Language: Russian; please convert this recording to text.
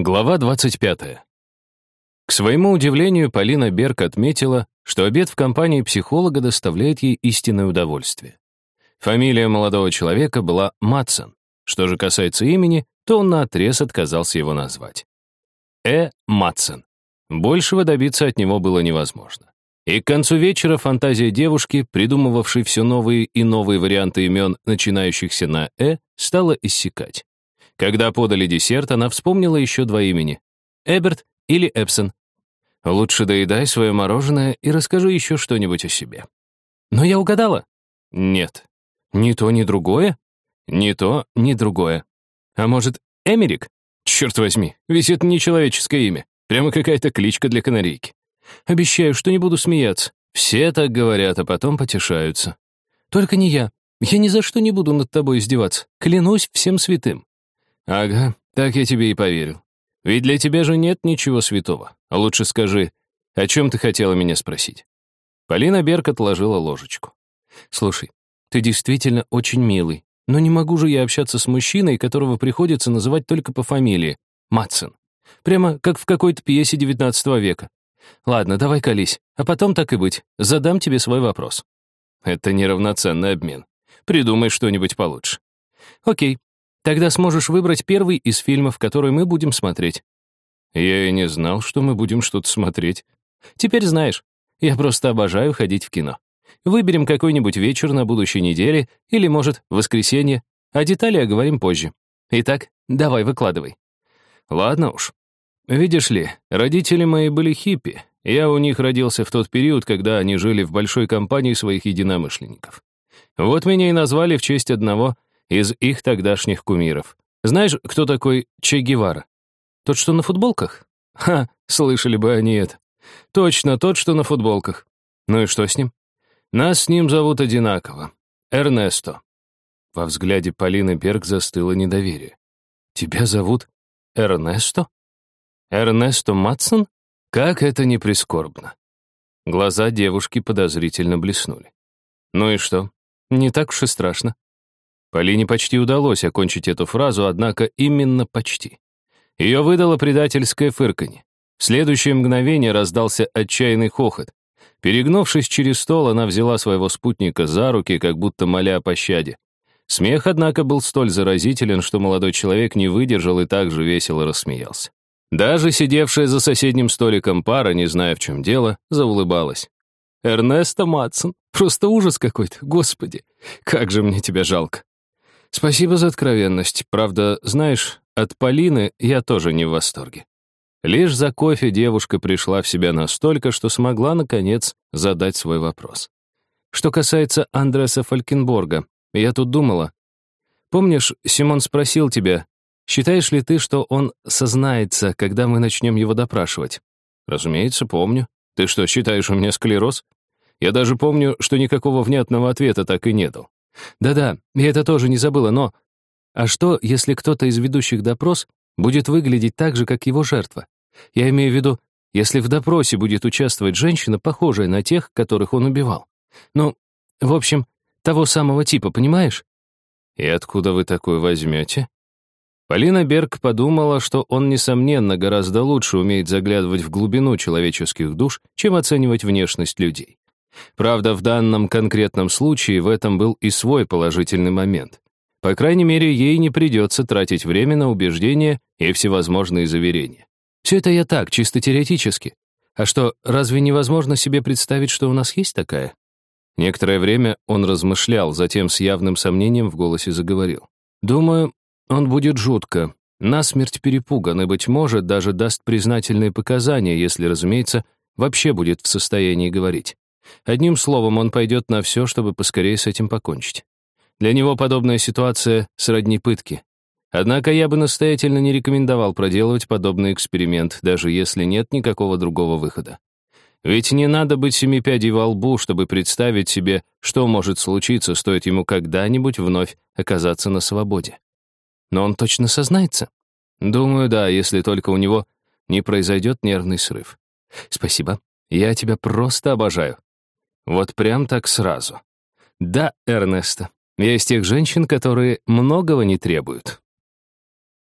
Глава 25. К своему удивлению, Полина Берг отметила, что обед в компании психолога доставляет ей истинное удовольствие. Фамилия молодого человека была Матсон. Что же касается имени, то он наотрез отказался его назвать. Э. Матсон. Большего добиться от него было невозможно. И к концу вечера фантазия девушки, придумывавшей все новые и новые варианты имен, начинающихся на «э», стала иссякать. Когда подали десерт, она вспомнила еще два имени — Эберт или Эпсон. Лучше доедай свое мороженое и расскажи еще что-нибудь о себе. Но я угадала. Нет. Ни то, ни другое? Ни то, ни другое. А может, Эмерик? Черт возьми, ведь это не человеческое имя. Прямо какая-то кличка для канарейки. Обещаю, что не буду смеяться. Все так говорят, а потом потешаются. Только не я. Я ни за что не буду над тобой издеваться. Клянусь всем святым. Ага, так я тебе и поверил. Ведь для тебя же нет ничего святого. А лучше скажи, о чем ты хотела меня спросить? Полина Берг отложила ложечку. Слушай, ты действительно очень милый, но не могу же я общаться с мужчиной, которого приходится называть только по фамилии. Матсон. Прямо как в какой-то пьесе XIX века. Ладно, давай колись, а потом так и быть, задам тебе свой вопрос. Это неравноценный обмен. Придумай что-нибудь получше. Окей, Тогда сможешь выбрать первый из фильмов, который мы будем смотреть. Я и не знал, что мы будем что-то смотреть. Теперь знаешь. Я просто обожаю ходить в кино. Выберем какой-нибудь вечер на будущей неделе или, может, воскресенье, а детали оговорим позже. Итак, давай, выкладывай. Ладно уж. Видишь ли, родители мои были хиппи. Я у них родился в тот период, когда они жили в большой компании своих единомышленников. Вот меня и назвали в честь одного из их тогдашних кумиров. Знаешь, кто такой Че Гевара? Тот, что на футболках? Ха, слышали бы они это. Точно, тот, что на футболках. Ну и что с ним? Нас с ним зовут одинаково. Эрнесто. Во взгляде Полины Берг застыло недоверие. Тебя зовут Эрнесто? Эрнесто Матсон? Как это не прискорбно. Глаза девушки подозрительно блеснули. Ну и что? Не так уж и страшно. Полине почти удалось окончить эту фразу, однако именно почти. Ее выдало предательское фырканье. В следующее мгновение раздался отчаянный хохот. Перегнувшись через стол, она взяла своего спутника за руки, как будто моля о пощаде. Смех, однако, был столь заразителен, что молодой человек не выдержал и так же весело рассмеялся. Даже сидевшая за соседним столиком пара, не зная, в чем дело, заулыбалась. «Эрнесто Матсон, просто ужас какой-то, господи, как же мне тебя жалко». Спасибо за откровенность. Правда, знаешь, от Полины я тоже не в восторге. Лишь за кофе девушка пришла в себя настолько, что смогла, наконец, задать свой вопрос. Что касается Андреса Фалькенборга, я тут думала. Помнишь, Симон спросил тебя, считаешь ли ты, что он сознается, когда мы начнем его допрашивать? Разумеется, помню. Ты что, считаешь у меня склероз? Я даже помню, что никакого внятного ответа так и не дал. Да-да, я это тоже не забыла, но... А что, если кто-то из ведущих допрос будет выглядеть так же, как его жертва? Я имею в виду, если в допросе будет участвовать женщина, похожая на тех, которых он убивал. Ну, в общем, того самого типа, понимаешь? И откуда вы такой возьмете? Полина Берг подумала, что он, несомненно, гораздо лучше умеет заглядывать в глубину человеческих душ, чем оценивать внешность людей. Правда, в данном конкретном случае в этом был и свой положительный момент. По крайней мере, ей не придется тратить время на убеждения и всевозможные заверения. Все это я так, чисто теоретически. А что, разве невозможно себе представить, что у нас есть такая? Некоторое время он размышлял, затем с явным сомнением в голосе заговорил. «Думаю, он будет жутко, насмерть перепуган и, быть может, даже даст признательные показания, если, разумеется, вообще будет в состоянии говорить. Одним словом, он пойдет на все, чтобы поскорее с этим покончить. Для него подобная ситуация сродни пытки. Однако я бы настоятельно не рекомендовал проделывать подобный эксперимент, даже если нет никакого другого выхода. Ведь не надо быть семипядей во лбу, чтобы представить себе, что может случиться, стоит ему когда-нибудь вновь оказаться на свободе. Но он точно сознается? Думаю, да, если только у него не произойдет нервный срыв. Спасибо. Я тебя просто обожаю. Вот прям так сразу. Да, Эрнесто, я из тех женщин, которые многого не требуют.